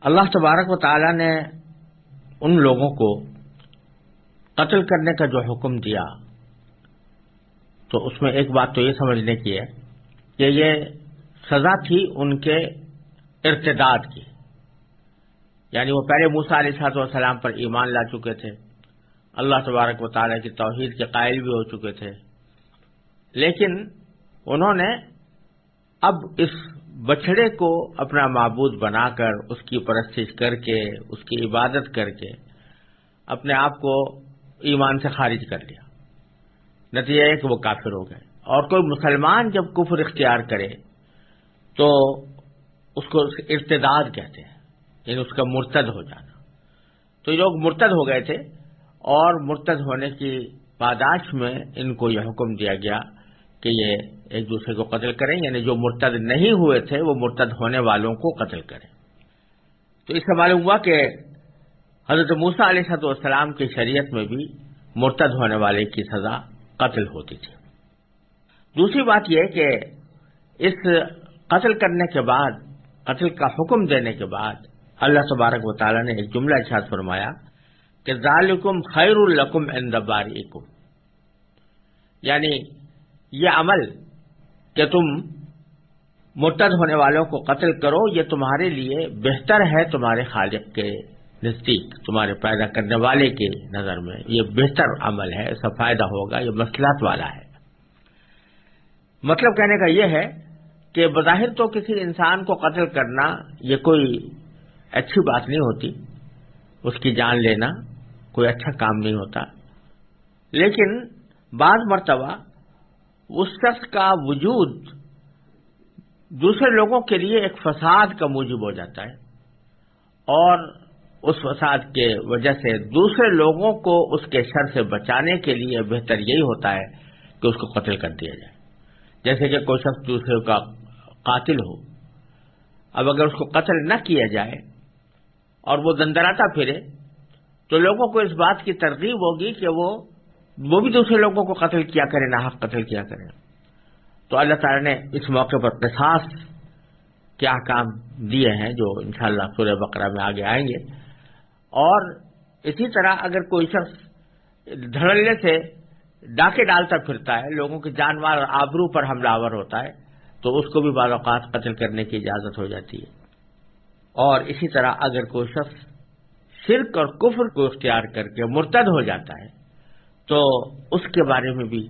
اللہ تبارک و تعالی نے ان لوگوں کو قتل کرنے کا جو حکم دیا، تو اس میں ایک بات تو یہ سمجھنے کی ہے کہ یہ سزا تھی ان کے ارتداد کی۔ یعنی وہ پہلے موسا علیہ صاحب والسلام پر ایمان لا چکے تھے، اللہ تبارک و تعالیٰ کی توحید کے قائل بھی ہو چکے تھے۔ لیکن انہوں نے اب اس بچڑے کو اپنا معبود بنا کر اس کی پرستش کر کے، اس کی عبادت کر کے اپنے آپ کو ایمان سے خارج کر لیا۔ نتیجہ ہے کہ وہ کافر ہو گئے۔ اور کوئی مسلمان جب کفر اختیار کرے تو اس کو ارتداد کہتے ہیں یعنی اس کا مرتد ہو جانا۔ تو یہ لوگ مرتد ہو گئے تھے اور مرتد ہونے کی پاداش میں ان کو یہ حکم دیا گیا کہ یہ ایک دوسرے کو قتل کریں یعنی جو مرتد نہیں ہوئے تھے، وہ مرتد ہونے والوں کو قتل کریں۔ تو اس سے معلوم ہوا کہ حضرت موسا علیہ صد والسلام کی شریعت میں بھی مرتد ہونے والے کی سزا قتل ہوتی تھی۔ دوسری بات یہ کہ اس قتل کرنے کے بعد، قتل کا حکم دینے کے بعد اللہ تبارک و تعالیٰ نے ایک جملہ ارشاد فرمایا کہ ذالکم خیر القم اندبار یعنی یہ عمل کہ تم مرتد ہونے والوں کو قتل کرو، یہ تمہارے لیے بہتر ہے تمہارے خالق کے نزدیک، تمہارے پیدا کرنے والے کے نظر میں۔ یہ بہتر عمل ہے، اس کا فائدہ ہوگا، یہ مسلط والا ہے۔ مطلب کہنے کا یہ ہے کہ بظاہر تو کسی انسان کو قتل کرنا یہ کوئی اچھی بات نہیں ہوتی، اس کی جان لینا کوئی اچھا کام نہیں ہوتا، لیکن بعض مرتبہ اس شخص کا وجود دوسرے لوگوں کے لیے ایک فساد کا موجب ہو جاتا ہے اور اس فساد کے وجہ سے دوسرے لوگوں کو اس کے شر سے بچانے کے لیے بہتر یہی ہوتا ہے کہ اس کو قتل کر دیا جائے۔ جیسے کہ کوئی شخص دوسرے کا قاتل ہو، اب اگر اس کو قتل نہ کیا جائے اور وہ دندراتا پھرے، تو لوگوں کو اس بات کی ترغیب ہوگی کہ وہ وہ بھی دوسرے لوگوں کو قتل کیا کرے نہ قتل کیا کرے۔ تو اللہ تعالی نے اس موقع پر قصاص کیا کام دیے ہیں جو انشاءاللہ شاء سورہ بقرہ میں آگے آئیں گے۔ اور اسی طرح اگر کوئی شخص دھڑلے سے ڈاکے ڈالتا پھرتا ہے، لوگوں کے جانور اور آبرو پر حملہ آور ہوتا ہے، تو اس کو بھی بعض اوقات قتل کرنے کی اجازت ہو جاتی ہے۔ اور اسی طرح اگر کوئی شخص شرک اور کفر کو اختیار کر کے مرتد ہو جاتا ہے تو اس کے بارے میں بھی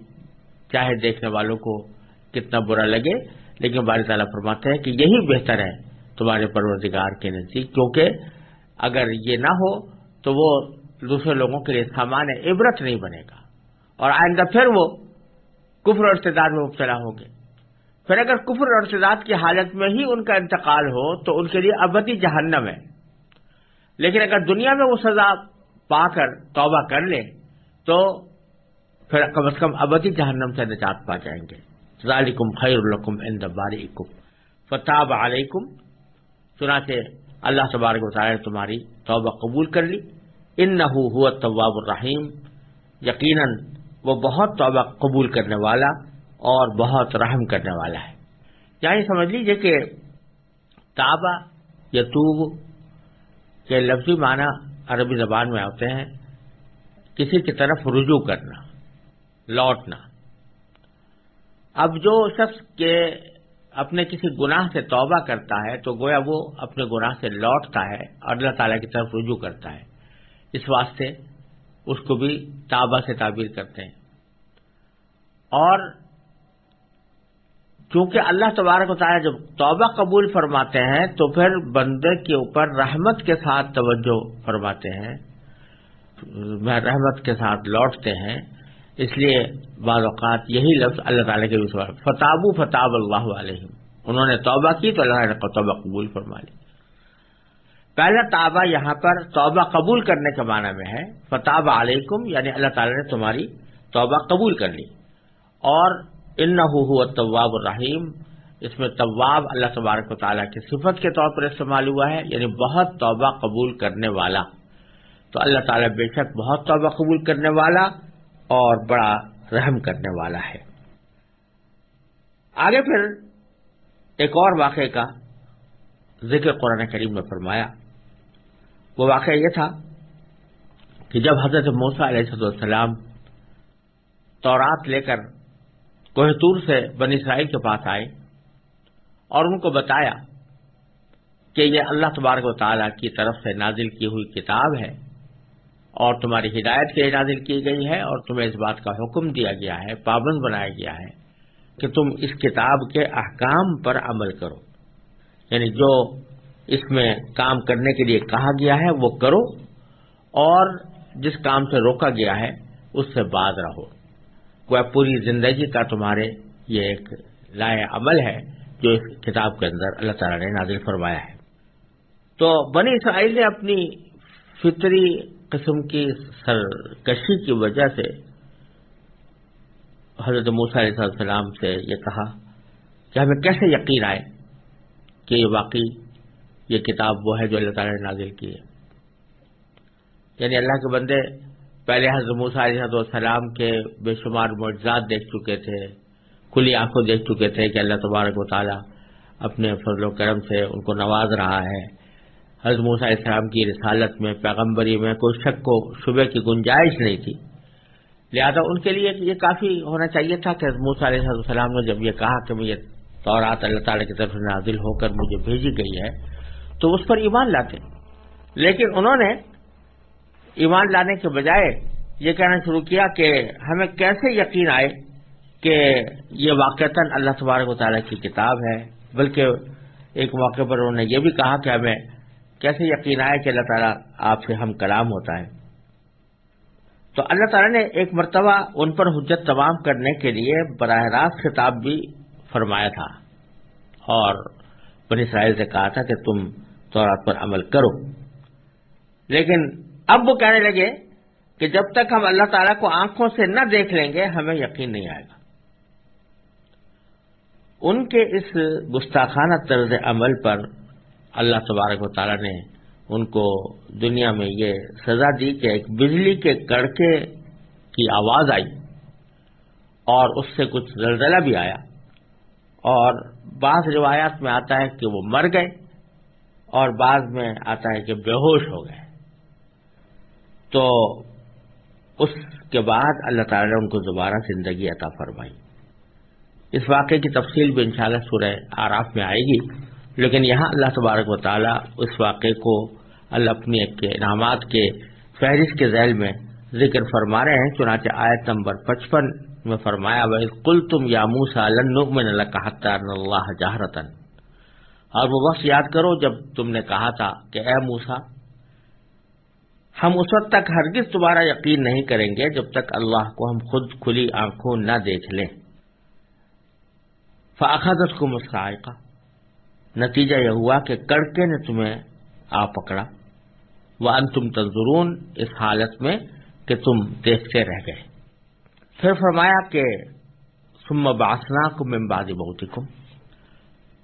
چاہے دیکھنے والوں کو کتنا برا لگے، لیکن بار تعالیٰ فرماتے ہیں کہ یہی بہتر ہے تمہارے پروردگار کے نزدیک، کیونکہ اگر یہ نہ ہو تو وہ دوسرے لوگوں کے لیے سامان عبرت نہیں بنے گا۔ اور آئندہ پھر وہ کفر ارتداد میں مبتلا ہوں گے۔ پھر اگر کفر ارتداد کی حالت میں ہی ان کا انتقال ہو تو ان کے لیے ابدی جہنم ہے۔ لیکن اگر دنیا میں وہ سزا پا کر توبہ کر لے تو پھر کم از کم ابدی جہنم سے نجات پا جائیں گے۔ ذالکم خیر الکم ان بارکم فتاب علیکم۔ چنانچہ اللہ تبارک و تعالی تمہاری توبہ قبول کر لی۔ ان نہ ہوا طواب الرحیم۔ یقیناً وہ بہت توبہ قبول کرنے والا اور بہت رحم کرنے والا ہے۔ یعنی سمجھ لیجیے کہ تابا یا توب کے لفظی معنی عربی زبان میں آتے ہیں۔ کسی کی طرف رجوع کرنا۔ لوٹنا۔ اب جو شخص کے اپنے کسی گناہ سے توبہ کرتا ہے، تو گویا وہ اپنے گناہ سے لوٹتا ہے اور اللہ تعالیٰ کی طرف رجوع کرتا ہے۔ اس واسطے اس کو بھی تابہ سے تعبیر کرتے ہیں۔ اور چونکہ اللہ تبارک و تعالیٰ جب توبہ قبول فرماتے ہیں، تو پھر بندے کے اوپر رحمت کے ساتھ توجہ فرماتے ہیں۔ رحمت کے ساتھ لوٹتے ہیں۔ اس لیے بعض اوقات یہی لفظ اللہ تعالیٰ کے وشواس فتاب فتاب اللہ علیہ انہوں نے توبہ کی تو اللہ نے توبہ قبول فرما لی۔ پہلا توبہ یہاں پر توبہ قبول کرنے کے معنی میں ہے، فتاب علیکم یعنی اللہ تعالیٰ نے تمہاری توبہ قبول کر لی۔ اور ان نہ طواب الرحیم اس میں طواب اللہ تبارک و تعالیٰ کی صفت کے طور پر استعمال ہوا ہے یعنی بہت توبہ قبول کرنے والا۔ تو اللہ تعالیٰ بے شک بہت توبہ قبول کرنے والا اور بڑا رحم کرنے والا ہے۔ آگے پھر ایک اور واقعے کا ذکر قرآن کریم نے فرمایا۔ وہ واقعہ یہ تھا کہ جب حضرت موسا علیہ السلام تورات لے کر کوہتور سے بنی اسرائیل کے پاس آئے اور ان کو بتایا کہ یہ اللہ تبارک و تعالیٰ کی طرف سے نازل کی ہوئی کتاب ہے اور تمہاری ہدایت کے نازل کی گئی ہے اور تمہیں اس بات کا حکم دیا گیا ہے، پابند بنایا گیا ہے کہ تم اس کتاب کے احکام پر عمل کرو۔ یعنی جو اس میں کام کرنے کے لیے کہا گیا ہے وہ کرو اور جس کام سے روکا گیا ہے اس سے باز رہو۔ وہ پوری زندگی کا تمہارے یہ ایک لائے عمل ہے جو اس کتاب کے اندر اللہ تعالیٰ نے نازل فرمایا ہے۔ تو بنی اسرائیل نے اپنی فطری قسم کی سرکشی کی وجہ سے حضرت موسیٰ علیہ السلام سے یہ کہا کہ ہمیں کیسے یقین آئے کہ یہ واقعی یہ کتاب وہ ہے جو اللہ تعالیٰ نے نازل کی ہے؟ یعنی اللہ کے بندے پہلے حضرت موسیٰ علیہ السلام کے بے شمار معجزات دیکھ چکے تھے، کھلی آنکھوں دیکھ چکے تھے کہ اللہ تبارک و تعالیٰ اپنے فضل و کرم سے ان کو نواز رہا ہے۔ حضرت موسیٰ علیہ السلام کی رسالت میں، پیغمبری میں کوئی شک کو شبہ کی گنجائش نہیں تھی۔ لہذا ان کے لیے یہ کافی ہونا چاہیے تھا کہ موسیٰ علیہ السلام نے جب یہ کہا کہ یہ طورات اللہ تعالیٰ کی طرف سے نازل ہو کر مجھے بھیجی گئی ہے، تو اس پر ایمان لاتے لیکن انہوں نے ایمان لانے کے بجائے یہ کہنا شروع کیا کہ ہمیں کیسے یقین آئے کہ یہ واقعتاً اللہ تبارک و تعالیٰ کی کتاب ہے، بلکہ ایک موقع پر انہوں نے یہ بھی کہا کہ ہمیں کیسے یقین آئے کہ اللہ تعالیٰ آپ سے ہم کلام ہوتا ہے؟ تو اللہ تعالیٰ نے ایک مرتبہ ان پر حجت تمام کرنے کے لیے براہ راست خطاب بھی فرمایا تھا اور بنی اسرائیل سے کہا تھا کہ تم تورات پر عمل کرو۔ لیکن اب وہ کہنے لگے کہ جب تک ہم اللہ تعالیٰ کو آنکھوں سے نہ دیکھ لیں گے، ہمیں یقین نہیں آئے گا۔ ان کے اس گستاخانہ طرز عمل پر اللہ تبارک و تعالیٰ نے ان کو دنیا میں یہ سزا دی کہ ایک بجلی کے کڑکے کی آواز آئی اور اس سے کچھ زلزلہ بھی آیا اور بعض روایات میں آتا ہے کہ وہ مر گئے اور بعض میں آتا ہے کہ بے ہوش ہو گئے۔ تو اس کے بعد اللہ تعالیٰ نے ان کو دوبارہ زندگی عطا فرمائی۔ اس واقعے کی تفصیل بھی انشاءاللہ سورہ آراف میں آئے گی۔ لیکن یہاں اللہ تبارک و تعالیٰ اس واقعے کو اللہ اپنی انعامات کے فہرست کے ذیل میں ذکر فرما رہے ہیں، چنانچہ آیت نمبر پچپن میں فرمایا کل تم یا اللہ کا اللہ جہرتن اور وہ وقت یاد کرو جب تم نے کہا تھا کہ اے موسا ہم اس وقت تک ہرگز تمہارا یقین نہیں کریں گے جب تک اللہ کو ہم خود کھلی آنکھوں نہ دیکھ لیں۔ فاخذت کو مسائقہ نتیجہ یہ ہوا کہ کڑکے نے تمہیں آ پکڑا۔ وہ ان تم تنظرون، اس حالت میں کہ تم دیکھتے رہ گئے۔ پھر فرمایا کہ سم باسنا کو ممبادی بہت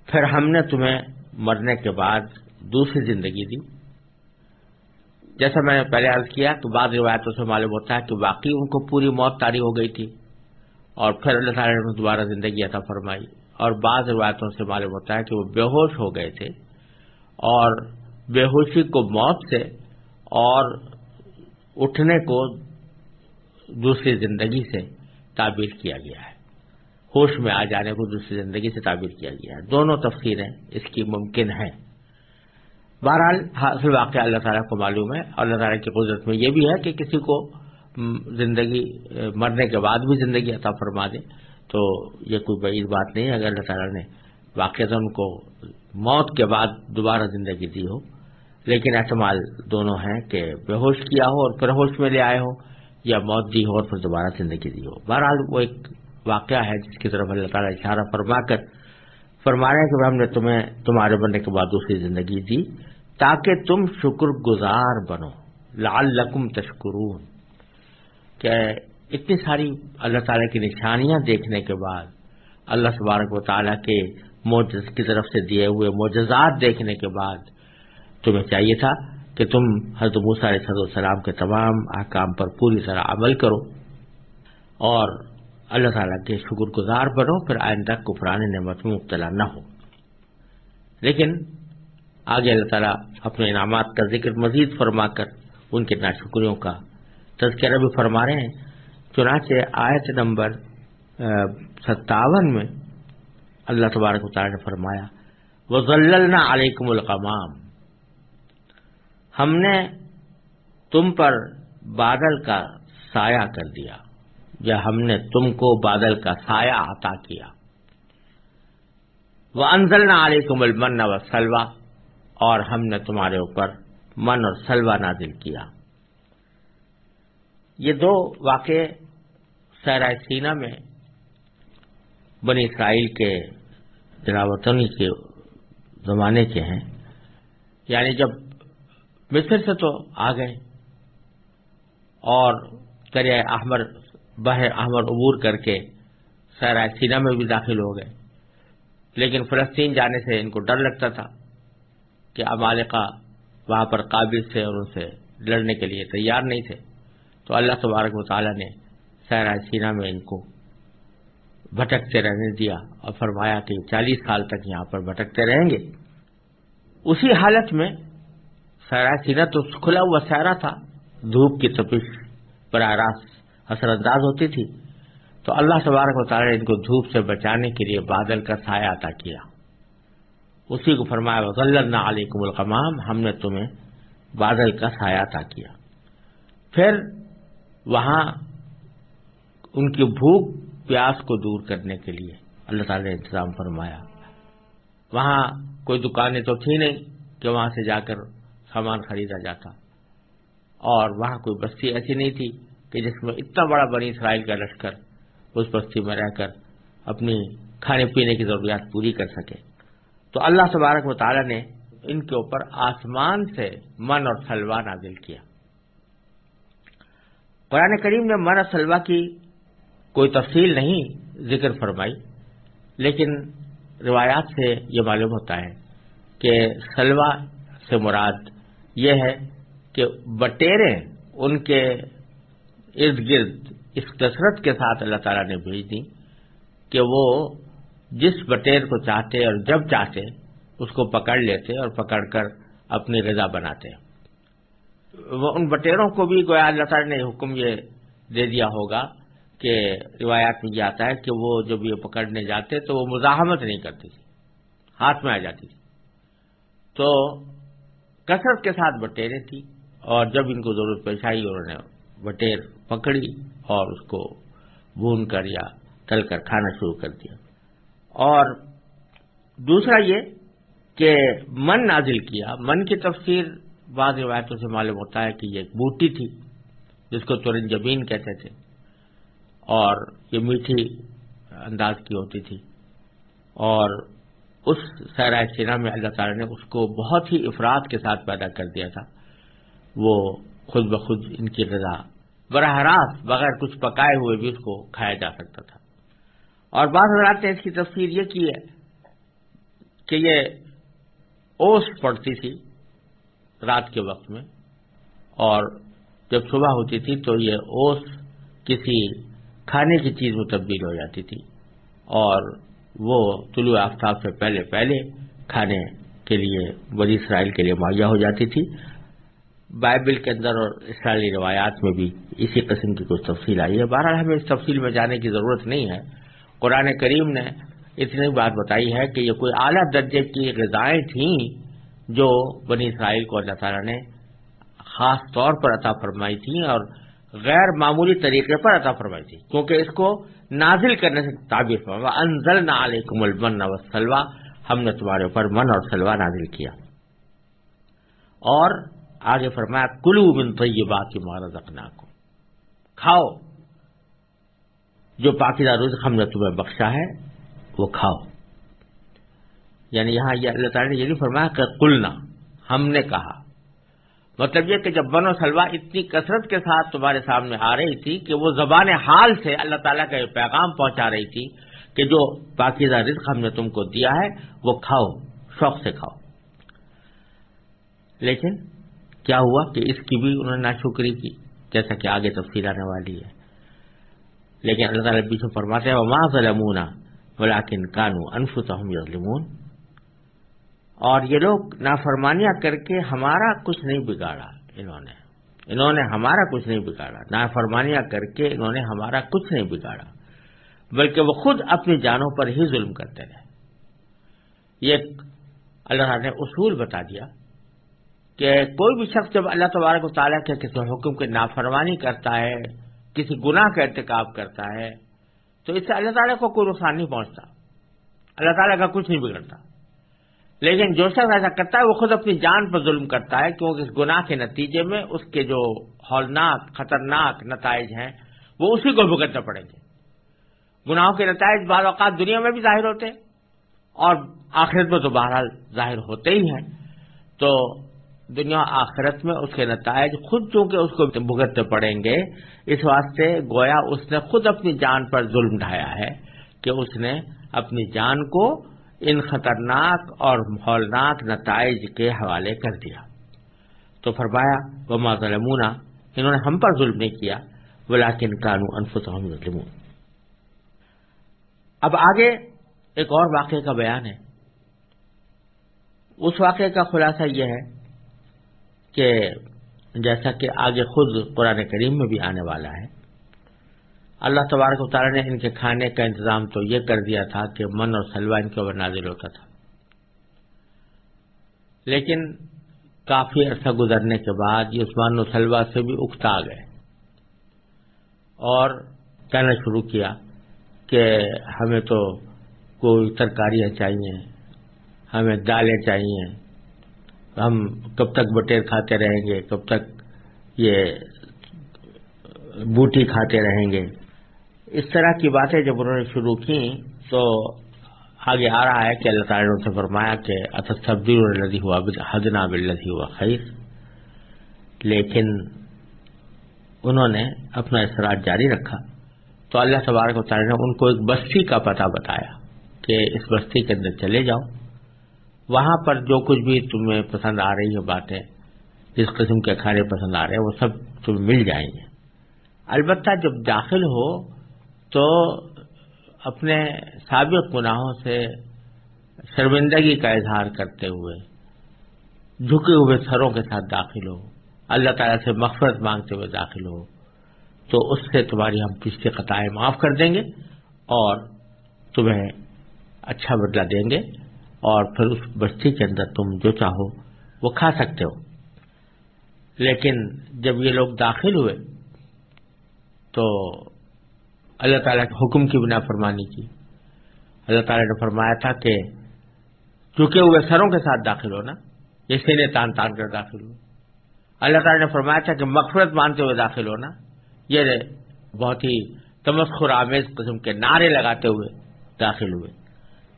پھر ہم نے تمہیں مرنے کے بعد دوسری زندگی دی۔ جیسا میں نے پہلے عرض کیا کہ بعض روایتوں سے معلوم ہوتا ہے کہ واقعی ان کو پوری موت تاری ہو گئی تھی۔ اور پھر اللہ تعالیٰ نے دوبارہ زندگی عطا فرمائی۔ اور بعض روایتوں سے معلوم ہوتا ہے کہ وہ بے ہوش ہو گئے تھے اور بے ہوشی کو موت سے اور اٹھنے کو دوسری زندگی سے تعبیر کیا گیا ہے۔ ہوش میں آ جانے کو دوسری زندگی سے تعبیر کیا گیا ہے۔ دونوں تفسیریں اس کی ممکن ہیں۔ بہرحال حاصل واقعہ اللہ تعالیٰ کو معلوم ہے۔ اور اللہ تعالیٰ کی قدرت میں یہ بھی ہے کہ کسی کو زندگی مرنے کے بعد بھی زندگی عطا فرما دے۔ تو یہ کوئی بعید بات نہیں ہے۔ اگر اللہ تعالیٰ نے واقع ان کو موت کے بعد دوبارہ زندگی دی ہو، لیکن احتمال دونوں ہیں کہ بے ہوش کیا ہو اور پھر ہوش میں لے آئے ہو یا موت دی ہو اور پھر دوبارہ زندگی دی ہو۔ بہرحال وہ ایک واقعہ ہے جس کی طرف اللہ تعالیٰ اشارہ فرما کر فرما رہے ہیں کہ ہم نے تمہیں، تمہارے بننے کے بعد دوسری زندگی دی تاکہ تم شکر گزار بنو لال لکم تشکرون۔ کہ اتنی ساری اللہ تعالیٰ کی نشانیاں دیکھنے کے بعد اللہ سبارک و تعالیٰ کے موجز کی طرف سے دیے ہوئے معجزات دیکھنے کے بعد تمہیں چاہیے تھا کہ تم حضرت موسیٰ علیہ صد السلام کے تمام احکام پر پوری طرح عمل کرو اور اللہ تعالیٰ کے شکر گزار بنو، پھر آئندہ کفران نعمت میں مبتلا نہ ہو۔ لیکن آگے اللہ تعالیٰ اپنے انعامات کا ذکر مزید فرما کر ان کے ناشکریوں کا تذکرہ بھی فرما رہے ہیں۔ چنانچہ آیت نمبر ستاون میں اللہ تبارک و تعالیٰ نے فرمایا وہ علیکم القمام ہم نے تم پر بادل کا سایہ کر دیا، یا ہم نے تم کو بادل کا سایہ عطا کیا۔ وہ انزل نہ علیکم المن و سلوا اور ہم نے تمہارے اوپر من اور سلوا نازل کیا۔ یہ دو واقع سیرائے سینا میں بنی اسرائیل کے جلاوطنی کے زمانے کے ہیں۔ یعنی جب مصر سے تو آ گئے اور دریا احمر بحر احمر عبور کر کے سیرائے سینا میں بھی داخل ہو گئے۔ لیکن فلسطین جانے سے ان کو ڈر لگتا تھا کہ امالکا وہاں پر قابل تھے اور ان سے لڑنے کے لیے تیار نہیں تھے۔ تو اللہ تبارک و تعالیٰ نے سیرائے سینا میں ان کو بھٹکتے رہنے دیا اور فرمایا کہ چالیس سال تک یہاں پر بھٹکتے رہیں گے۔ اسی حالت میں سیرا سینا تو کھلا ہوا سہرا تھا۔ دھوپ کی تپش براہ راست اثر انداز ہوتی تھی۔ تو اللہ تبارک و تعالیٰ نے ان کو دھوپ سے بچانے کے لیے بادل کا سایہ عطا کیا۔ اسی کو فرمایا وزل علیکم القمام ہم نے تمہیں بادل کا سایہ عطا کیا۔ پھر وہاں ان کی بھوک پیاس کو دور کرنے کے لیے اللہ تعالی نے انتظام فرمایا۔ وہاں کوئی دکانیں تو تھی نہیں کہ وہاں سے جا کر سامان خریدا جاتا۔ اور وہاں کوئی بستی ایسی نہیں تھی کہ جس میں اتنا بڑا بنی اسرائیل کا لشکر اس بستی میں رہ کر اپنی کھانے پینے کی ضروریات پوری کر سکے۔ تو اللہ تبارک و تعالیٰ نے ان کے اوپر آسمان سے من اور سلوا نازل کیا۔ قرآن کریم نے من اور سلوا کی کوئی تفصیل نہیں ذکر فرمائی، لیکن روایات سے یہ معلوم ہوتا ہے کہ سلوا سے مراد یہ ہے کہ بٹیرے ان کے ارد گرد اس کثرت کے ساتھ اللہ تعالیٰ نے بھیج دی کہ وہ جس بٹیر کو چاہتے اور جب چاہتے اس کو پکڑ لیتے اور پکڑ کر اپنی غذا بناتے۔ وہ ان بٹیروں کو بھی گویا اللہ تعالیٰ نے حکم یہ دے دیا ہوگا کہ روایات میں یہ آتا ہے کہ وہ جب یہ پکڑنے جاتے تو وہ مزاحمت نہیں کرتی تھی، ہاتھ میں آ جاتی تھی۔ تو کثرت کے ساتھ بٹیریں تھی اور جب ان کو ضرورت پیش آئی، انہوں نے بٹیر پکڑی اور اس کو بھون کر یا تل کر کھانا شروع کر دیا۔ اور دوسرا یہ کہ من نازل کیا، من کی تفسیر بعض روایتوں سے معلوم ہوتا ہے کہ یہ ایک بوٹی تھی، جس کو تورن جبین کہتے تھے، اور یہ میٹھی انداز کی ہوتی تھی۔ اور اس سیرائے سینا میں اللہ تعالیٰ نے اس کو بہت ہی افراد کے ساتھ پیدا کر دیا تھا۔ وہ خود بخود ان کی غذا براہ راست بغیر کچھ پکائے ہوئے بھی اس کو کھایا جا سکتا تھا۔ اور بعض حضرات نے اس کی تفسیر یہ کی ہے کہ یہ اوس پڑتی تھی رات کے وقت میں۔ اور جب صبح ہوتی تھی تو یہ اوس کسی کھانے کی چیز میں تبدیل ہو جاتی تھی۔ اور وہ طلوع آفتاب سے پہلے پہلے کھانے کے لیے بڑی اسرائیل کے لیے مہیا ہو جاتی تھی۔ بائبل کے اندر اور اسرائیلی روایات میں بھی اسی قسم کی کچھ تفصیل آئی ہے۔ بہرحال ہمیں اس تفصیل میں جانے کی ضرورت نہیں ہے۔ قرآن کریم نے اتنی بات بتائی ہے کہ یہ کوئی اعلیٰ درجے کی غذائیں تھیں جو بنی اسرائیل کو اللہ تعالیٰ نے خاص طور پر عطا فرمائی تھیں اور غیر معمولی طریقے پر عطا فرمائی تھی، کیونکہ اس کو نازل کرنے سے تعبیر فرما انزل نہ علیکم المن و سلوا ہم نے تمہارے اوپر من اور سلوا نازل کیا۔ اور آگے فرمایا کلو من طیبات کی مہارت رکھنا کو کھاؤ۔ جو پاکیزہ رزق ہم نے تمہیں بخشا ہے، وہ کھاؤ۔ یعنی یہاں یہ اللہ تعالیٰ نے یہ نہیں فرمایا کہ کلنا ہم نے کہا۔ مطلب یہ کہ جب بن و سلوا اتنی کثرت کے ساتھ تمہارے سامنے آ رہی تھی کہ وہ زبان حال سے اللہ تعالیٰ کا یہ پیغام پہنچا رہی تھی کہ جو پاکیزہ رزق ہم نے تم کو دیا ہے، وہ کھاؤ، شوق سے کھاؤ۔ لیکن کیا ہوا کہ اس کی بھی انہوں نے ناشکری کی، جیسا کہ آگے تفصیل آنے والی ہے۔ لیکن اللہ تعالیٰ بیچ میں فرماتے ہیں وہ ماں ظلمونا ولاکن کانو انفسہم یظلمون اور یہ لوگ نافرمانیاں کر کے ہمارا کچھ نہیں بگاڑا، انہوں نے۔ انہوں نے ہمارا کچھ نہیں بگاڑا۔ نافرمانیاں کر کے انہوں نے ہمارا کچھ نہیں بگاڑا۔ بلکہ وہ خود اپنی جانوں پر ہی ظلم کرتے رہے۔ یہ اللہ تعالیٰ نے اصول بتا دیا کہ کوئی بھی شخص جب اللہ تبارک و تعالیٰ کے کسی حکم کی نافرمانی کرتا ہے، کسی گناہ کا ارتکاب کرتا ہے، تو اس سے اللہ تعالیٰ کو کوئی نقصان نہیں پہنچتا۔ اللہ تعالیٰ کا کچھ نہیں بگڑتا۔ لیکن جو شخص ایسا کرتا ہے وہ خود اپنی جان پر ظلم کرتا ہے، کیونکہ اس گناہ کے نتیجے میں اس کے جو ہولناک، خطرناک نتائج ہیں، وہ اسی کو بھگتنے پڑیں گے۔ گناہوں کے نتائج بعض اوقات دنیا میں بھی ظاہر ہوتے ہیں، اور آخرت میں تو بہرحال ظاہر ہوتے ہی ہیں۔ تو دنیا آخرت میں اس کے نتائج خود چونکہ اس کو بھگتنے پڑیں گے، اس واسطے گویا اس نے خود اپنی جان پر ظلم ڈھایا ہے کہ اس نے اپنی جان کو ان خطرناک اور ہولناک نتائج کے حوالے کر دیا۔ تو فرمایا وہ ظلمونا، انہوں نے ہم پر ظلم نہیں کیا ولاکن کانو انفسهم ظلمون اب آگے ایک اور واقعے کا بیان ہے۔ اس واقعے کا خلاصہ یہ ہے کہ جیسا کہ آگے خود قرآن کریم میں بھی آنے والا ہے اللہ تبارک و تعالیٰ نے ان کے کھانے کا انتظام تو یہ کر دیا تھا کہ من اور سلوا ان کے اوپر نازل ہوتا تھا۔ لیکن کافی عرصہ گزرنے کے بعد یہ عثمان و سلوا سے بھی اکتا گئے اور کہنا شروع کیا کہ ہمیں تو کوئی ترکاریاں چاہیے، ہمیں دالیں چاہیے، ہم کب تک بٹیر کھاتے رہیں گے، کب تک یہ بوٹی کھاتے رہیں گے۔ اس طرح کی باتیں جب انہوں نے شروع کی تو آگے آ رہا ہے کہ اللہ تعالیٰ نے سے فرمایا کہ لدی ہوا حدنا بلدی ہوا خیر لیکن انہوں نے اپنا اثرات جاری رکھا۔ تو اللہ تبارک و تعالیٰ نے ان کو ایک بستی کا پتہ بتایا کہ اس بستی کے اندر چلے جاؤ۔ وہاں پر جو کچھ بھی تمہیں پسند آ رہی ہے باتیں، جس قسم کے کھانے پسند آ رہے ہیں، وہ سب تمہیں مل جائیں گے۔ البتہ جب داخل ہو تو اپنے سابق گناہوں سے شرمندگی کا اظہار کرتے ہوئے جھکے ہوئے سروں کے ساتھ داخل ہو، اللہ تعالیٰ سے مغفرت مانگتے ہوئے داخل ہو، تو اس سے تمہاری ہم پچھلے قطائیں معاف کر دیں گے اور تمہیں اچھا بدلہ دیں گے اور پھر اس بستی کے اندر تم جو چاہو وہ کھا سکتے ہو۔ لیکن جب یہ لوگ داخل ہوئے تو اللہ تعالیٰ کے حکم کی بنا فرمانی کی۔ اللہ تعالیٰ نے فرمایا تھا کہ چکے ہوئے سروں کے ساتھ داخل ہونا یہ سینے تان تان کر داخل ہو اللہ تعالیٰ نے فرمایا تھا کہ مغفرت مانتے ہوئے داخل ہونا، یہ بہت ہی تمسخر آمیز قسم کے نعرے لگاتے ہوئے داخل ہوئے۔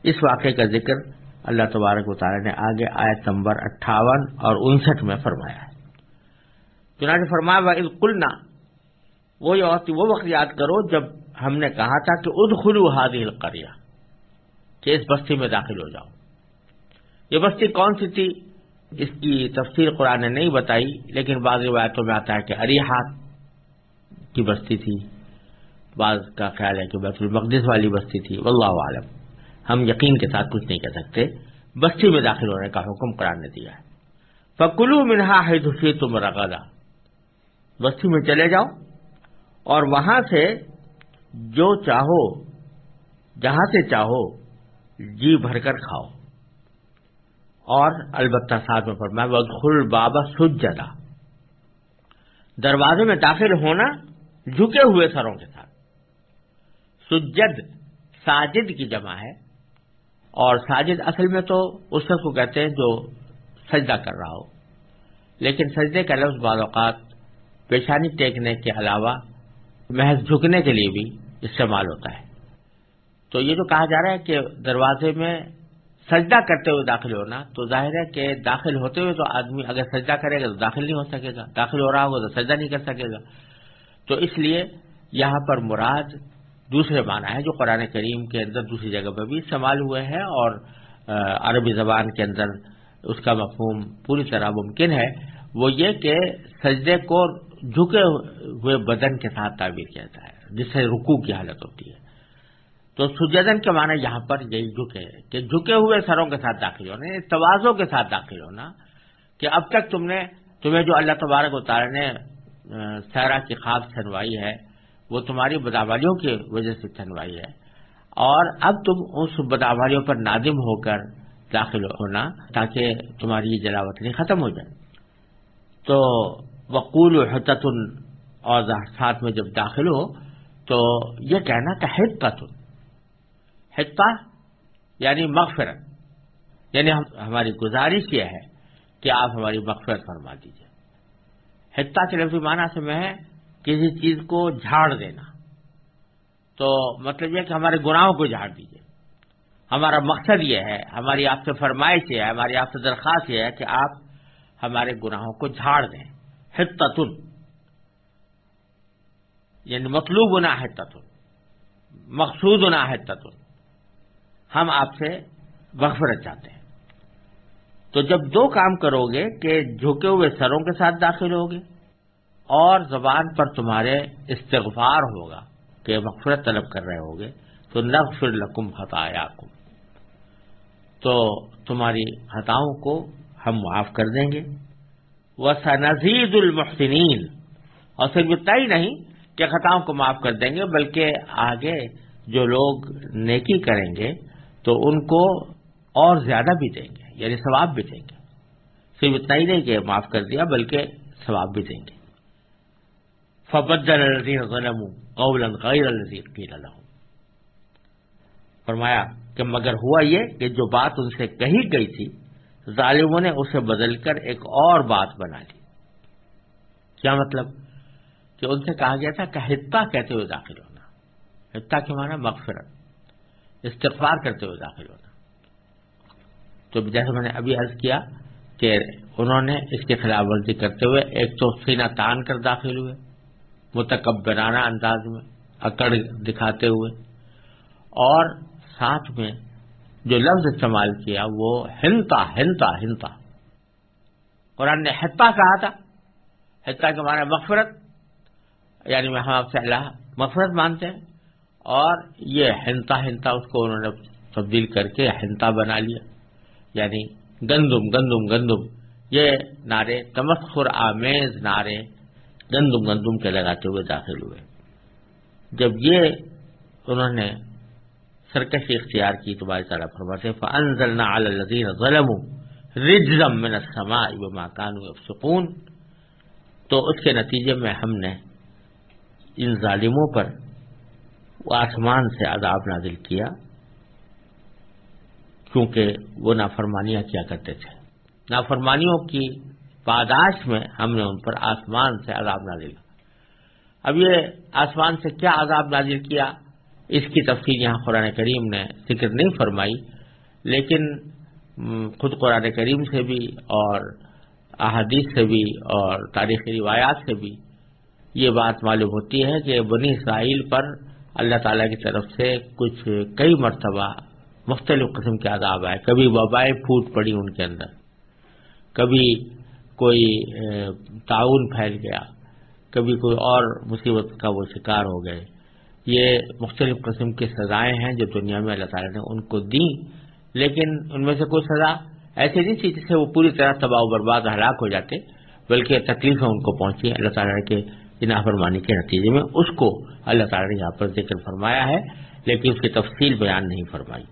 اس واقعے کا ذکر اللہ تبارک و تعالیٰ نے آگے آیت نمبر اٹھاون اور انسٹھ میں فرمایا ہے۔ چنانچہ فرمایا کلنا وہ وقت یاد کرو جب ہم نے کہا تھا کہ اد خلو حادی القریہ کہ اس بستی میں داخل ہو جاؤ۔ یہ بستی کون سی تھی؟ اس کی تفصیل قرآن نے نہیں بتائی، لیکن بعض روایتوں میں آتا ہے کہ اریحات کی بستی تھی۔ بعض کا خیال ہے کہ بیت المقدس والی بستی تھی۔ واللہ عالم ہم یقین کے ساتھ کچھ نہیں کہہ سکتے۔ بستی میں داخل ہونے کا حکم قرآن نے دیا ہے۔ فکلو منہا ہے دوسری تم رغدا۔ بستی میں چلے جاؤ اور وہاں سے جو چاہو، جہاں سے چاہو جی بھر کر کھاؤ۔ اور البتہ ساتھ میں فرمایا خل بابا سجدہ دروازے میں داخل ہونا جھکے ہوئے سروں کے ساتھ۔ سجد ساجد کی جمع ہے۔ اور ساجد اصل میں تو اس شخص کو کہتے ہیں جو سجدہ کر رہا ہو۔ لیکن سجدے کا لفظ بعض اوقات پیشانی ٹیکنے کے علاوہ محض جھکنے کے لیے بھی استعمال ہوتا ہے۔ تو یہ جو کہا جا رہا ہے کہ دروازے میں سجدہ کرتے ہوئے داخل ہونا، تو ظاہر ہے کہ داخل ہوتے ہوئے تو آدمی اگر سجدہ کرے گا تو داخل نہیں ہو سکے گا، داخل ہو رہا ہوگا تو سجدہ نہیں کر سکے گا۔ تو اس لیے یہاں پر مراد دوسرے معنی ہے جو قرآن کریم کے اندر دوسری جگہ پہ بھی استعمال ہوئے ہیں اور عربی زبان کے اندر اس کا مفہوم پوری طرح ممکن ہے۔ وہ یہ کہ سجدے کو جھکے ہوئے بدن کے ساتھ تعبیر کیا جاتا ہے، جس سے رکو کی حالت ہوتی ہے۔ تو سجدن کے معنی یہاں پر یہی جھکے کہ جھکے ہوئے سروں کے ساتھ داخل ہونا یعنی توازوں کے ساتھ داخل ہونا، کہ اب تک تم نے، تمہیں جو اللہ تبارک و تعالی نے سیرا کی خواب چھنوائی ہے، وہ تمہاری بداوالیوں کی وجہ سے چھنوائی ہے۔ اور اب تم اس بداوالیوں پر نادم ہو کر داخل ہونا، تاکہ تمہاری یہ جلاوطنی ختم ہو جائے۔ تو وقول حتت اور ساتھ میں جب داخل ہو تو یہ کہنا کہ حتت، حتہ یعنی مغفرت یعنی ہماری گزارش یہ ہے کہ آپ ہماری مغفرت فرما دیجیے حتہ کے لفظی معنی سے میں کسی چیز کو جھاڑ دینا۔ تو مطلب یہ کہ ہمارے گناہوں کو جھاڑ دیجیے ہمارا مقصد یہ ہے، ہماری آپ سے فرمائش یہ ہے، ہماری آپ سے درخواست یہ ہے کہ آپ ہمارے گناہوں کو جھاڑ دیں۔ حتتن یعنی مطلوب نہ ہے تتن مقصود نہ ہے تتن ہم آپ سے مغفرت چاہتے ہیں. تو جب دو کام کرو گے کہ جھکے ہوئے سروں کے ساتھ داخل ہوگے اور زبان پر تمہارے استغفار ہوگا کہ مغفرت طلب کر رہے ہوگے، تو نغفر لکم خطایا تو تمہاری خطاؤں کو ہم معاف کر دیں گے وہ سنزید المحسنین۔ اور صرف اتنا ہی نہیں کہ خطاؤں کو معاف کر دیں گے، بلکہ آگے جو لوگ نیکی کریں گے تو ان کو اور زیادہ بھی دیں گے یعنی ثواب بھی دیں گے۔ صرف اتنا ہی نہیں کہ معاف کر دیا، بلکہ ثواب بھی دیں گے۔ فبد الزین غلم قول غیر فرمایا کہ مگر ہوا یہ کہ جو بات ان سے کہی گئی تھی ظالموں نے اسے بدل کر ایک اور بات بنا لی۔ کیا مطلب؟ کہ ان سے کہا گیا تھا کہ حتہ کہتے ہوئے داخل ہونا۔ حتہ کے معنی مغفرت، استغفار کرتے ہوئے داخل ہونا۔ تو جیسے میں نے ابھی عرض کیا کہ انہوں نے اس کی خلاف ورزی کرتے ہوئے ایک تو سینہ تان کر داخل ہوئے، متکبرانہ انداز میں، اکڑ دکھاتے ہوئے، اور ساتھ میں جو لفظ استعمال کیا وہ ہنتا ہنتا ہنتا۔ قرآن نے حتہ کہا تھا۔ حتہ کے معنی مغفرت یعنی میں ہم آپ سے اللہ مغفرت مانتے ہیں۔ اور یہ ہنتا ہنتا اس کو انہوں نے تبدیل کر کے ہنتا بنا لیا۔ یعنی گندم گندم گندم۔ یہ نعرے تمسخر آمیز نعرے گندم گندم کے لگاتے ہوئے داخل ہوئے۔ جب یہ انہوں نے سرکشی اختیار کی تو تمہاری تعالیٰ فرماتے فانزلنا علی الذین ظلموا رجزا من السماء بما كانوا يفسقون۔ تو اس کے نتیجے میں ہم نے ان ظالموں پر آسمان سے عذاب نازل کیا، کیونکہ وہ نافرمانیاں کیا کرتے تھے۔ نافرمانیوں کی پاداش میں ہم نے ان پر آسمان سے عذاب نازل اب یہ آسمان سے کیا عذاب نازل کیا؟ اس کی تفصیل یہاں قرآن کریم نے ذکر نہیں فرمائی، لیکن خود قرآن کریم سے بھی اور احادیث سے بھی اور تاریخی روایات سے بھی یہ بات معلوم ہوتی ہے کہ بنی اسرائیل پر اللہ تعالیٰ کی طرف سے کچھ کئی مرتبہ مختلف قسم کے عذاب آئے۔ کبھی وبائیں پھوٹ پڑی ان کے اندر، کبھی کوئی تعاون پھیل گیا، کبھی کوئی اور مصیبت کا وہ شکار ہو گئے۔ یہ مختلف قسم کی سزائیں ہیں جو دنیا میں اللہ تعالیٰ نے ان کو دیں۔ لیکن ان میں سے کوئی سزا ایسی نہیں تھی جس سے وہ پوری طرح تباہ و برباد ہلاک ہو جاتے، بلکہ تکلیفیں ان کو پہنچی اللہ تعالیٰ کے فرمانی کے نتیجے میں اس کو اللہ تعالیٰ نے یہاں پر ذکر فرمایا ہے، لیکن اس کی تفصیل بیان نہیں فرمائی۔